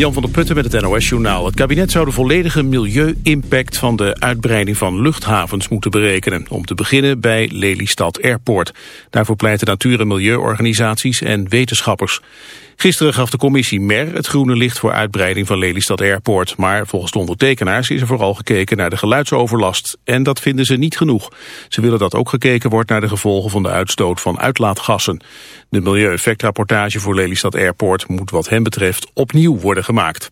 Jan van der Putten met het NOS-journaal. Het kabinet zou de volledige milieu-impact van de uitbreiding van luchthavens moeten berekenen. Om te beginnen bij Lelystad Airport. Daarvoor pleiten natuur- en milieuorganisaties en wetenschappers. Gisteren gaf de commissie MER het groene licht voor uitbreiding van Lelystad Airport. Maar volgens de ondertekenaars is er vooral gekeken naar de geluidsoverlast. En dat vinden ze niet genoeg. Ze willen dat ook gekeken wordt naar de gevolgen van de uitstoot van uitlaatgassen. De milieueffectrapportage voor Lelystad Airport moet wat hen betreft opnieuw worden gemaakt.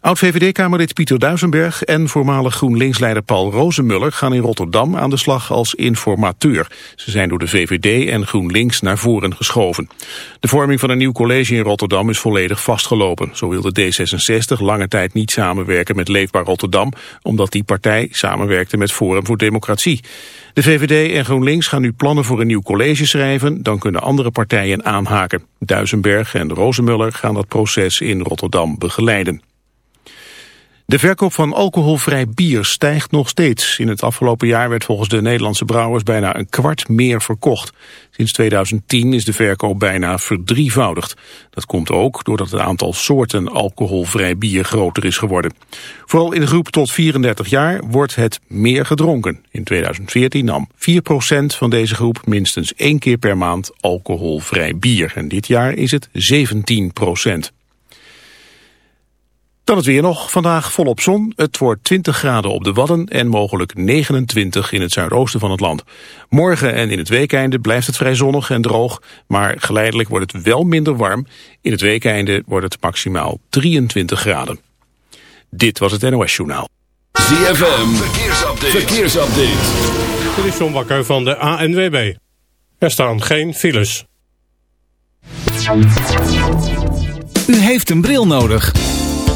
Oud-VVD-kamerlid Pieter Duisenberg en voormalig GroenLinks-leider Paul Rozemuller gaan in Rotterdam aan de slag als informateur. Ze zijn door de VVD en GroenLinks naar voren geschoven. De vorming van een nieuw college in Rotterdam is volledig vastgelopen. Zo wilde D66 lange tijd niet samenwerken met Leefbaar Rotterdam, omdat die partij samenwerkte met Forum voor Democratie. De VVD en GroenLinks gaan nu plannen voor een nieuw college schrijven, dan kunnen andere partijen aanhaken. Duisenberg en Rozemuller gaan dat proces in Rotterdam begeleiden. De verkoop van alcoholvrij bier stijgt nog steeds. In het afgelopen jaar werd volgens de Nederlandse brouwers bijna een kwart meer verkocht. Sinds 2010 is de verkoop bijna verdrievoudigd. Dat komt ook doordat het aantal soorten alcoholvrij bier groter is geworden. Vooral in de groep tot 34 jaar wordt het meer gedronken. In 2014 nam 4% van deze groep minstens één keer per maand alcoholvrij bier. En dit jaar is het 17%. Dan het weer nog. Vandaag volop zon. Het wordt 20 graden op de Wadden en mogelijk 29 in het zuidoosten van het land. Morgen en in het weekeinde blijft het vrij zonnig en droog, maar geleidelijk wordt het wel minder warm. In het weekeinde wordt het maximaal 23 graden. Dit was het NOS Journaal. ZFM, verkeersupdate. verkeersupdate. Dit is John Bakker van de ANWB. Er staan geen files. U heeft een bril nodig.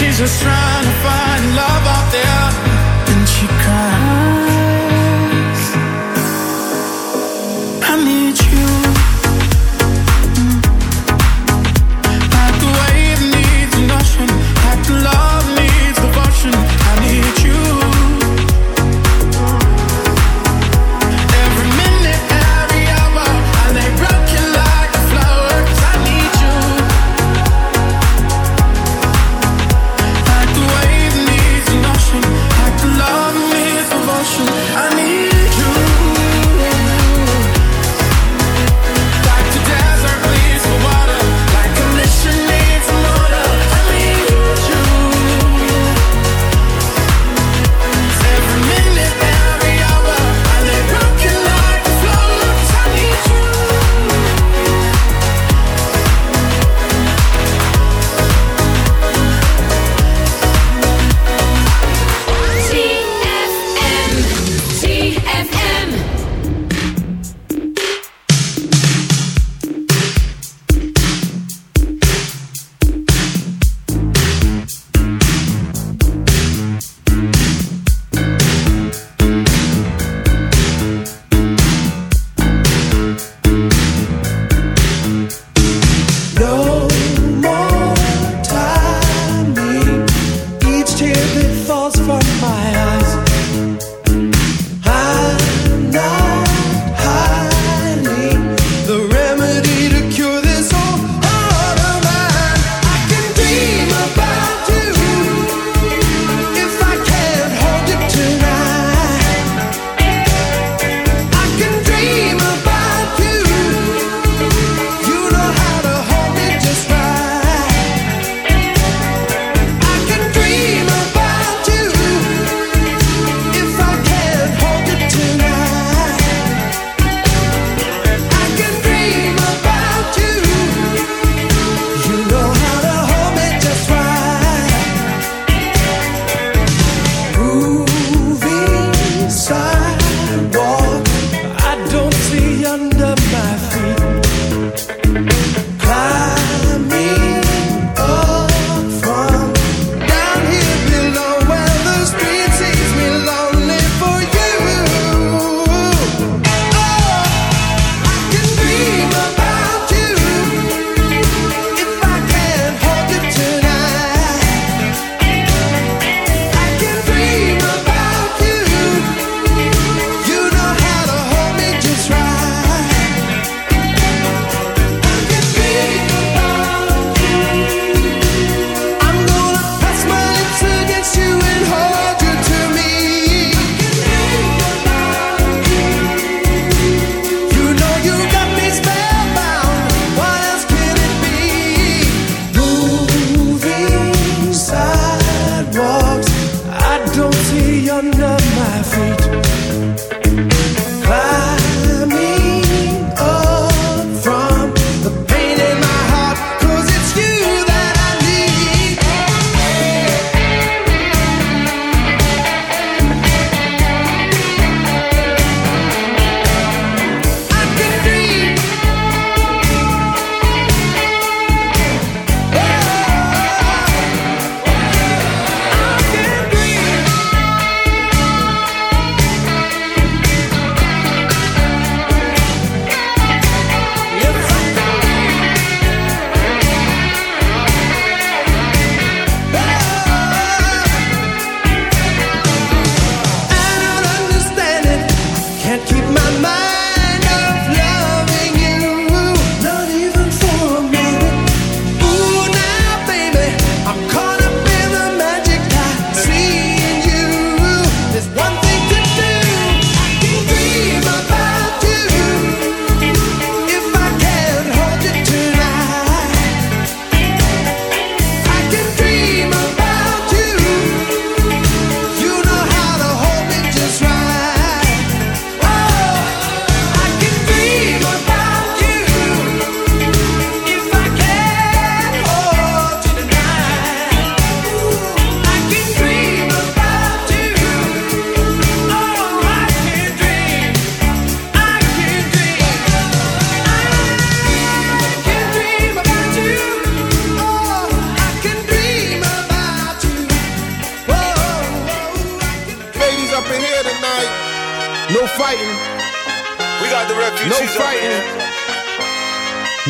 Like the wave needs an ocean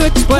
To explain.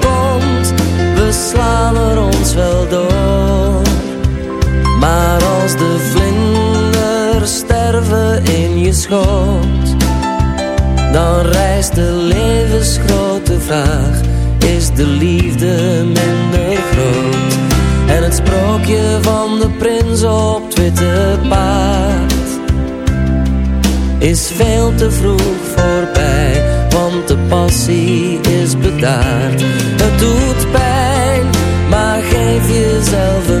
slaan er ons wel door. Maar als de vlinders sterven in je schoot, dan rijst de levensgrote vraag: is de liefde minder groot? En het sprookje van de prins op het witte paard is veel te vroeg voorbij, want de passie is bedaard. Het doet geef jezelf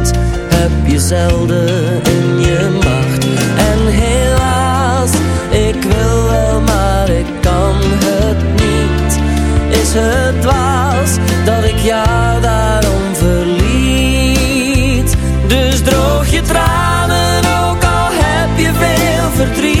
zelden in je macht. En helaas, ik wil wel, maar ik kan het niet. Is het dwaas dat ik jou daarom verliet? Dus droog je tranen, ook al heb je veel verdriet.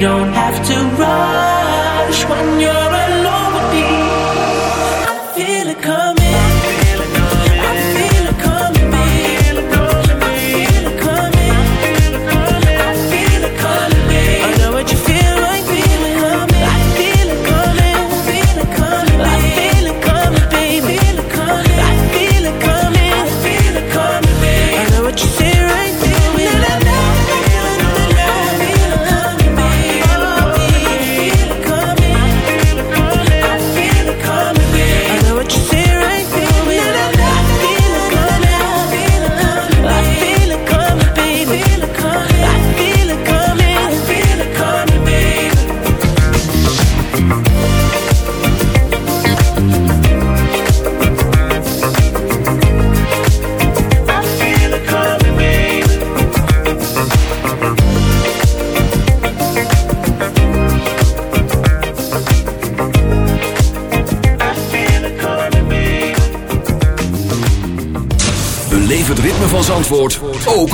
Don't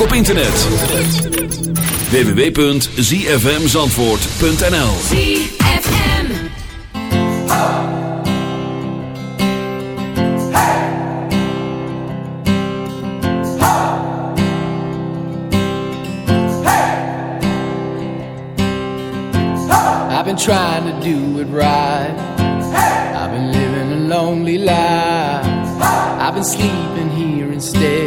ook op internet. www.zfmzandvoort.nl ZFM. I've been trying to do it right. I've been living a lonely life. I've been sleeping here instead.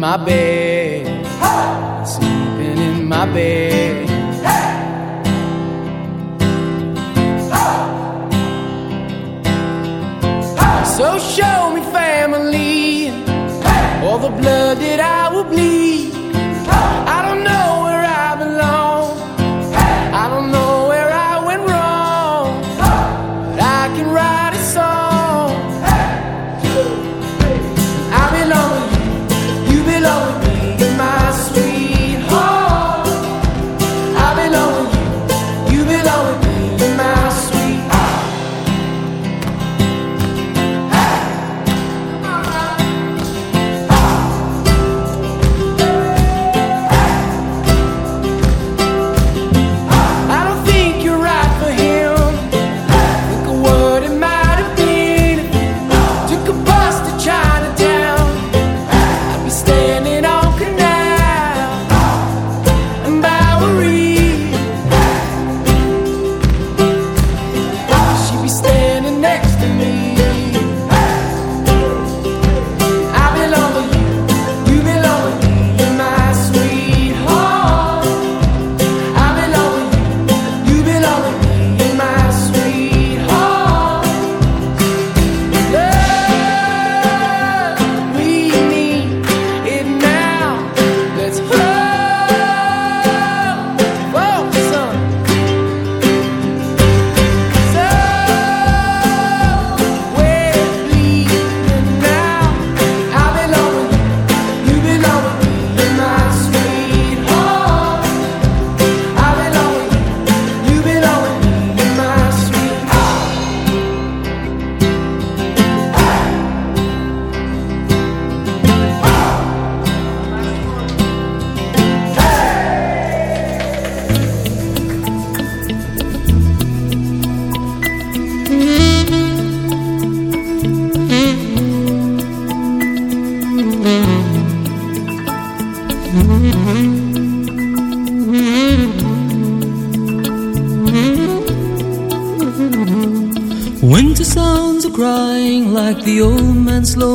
My bed. I've sleeping in my bed. So show me family, all the blood that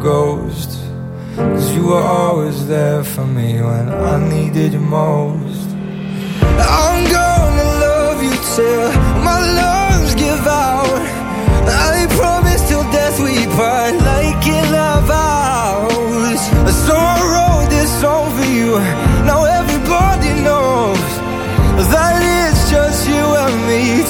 Ghost. Cause you were always there for me when I needed you most. I'm gonna love you till my lungs give out. I promise till death we part like in our vows. So I wrote this song for you. Now everybody knows that it's just you and me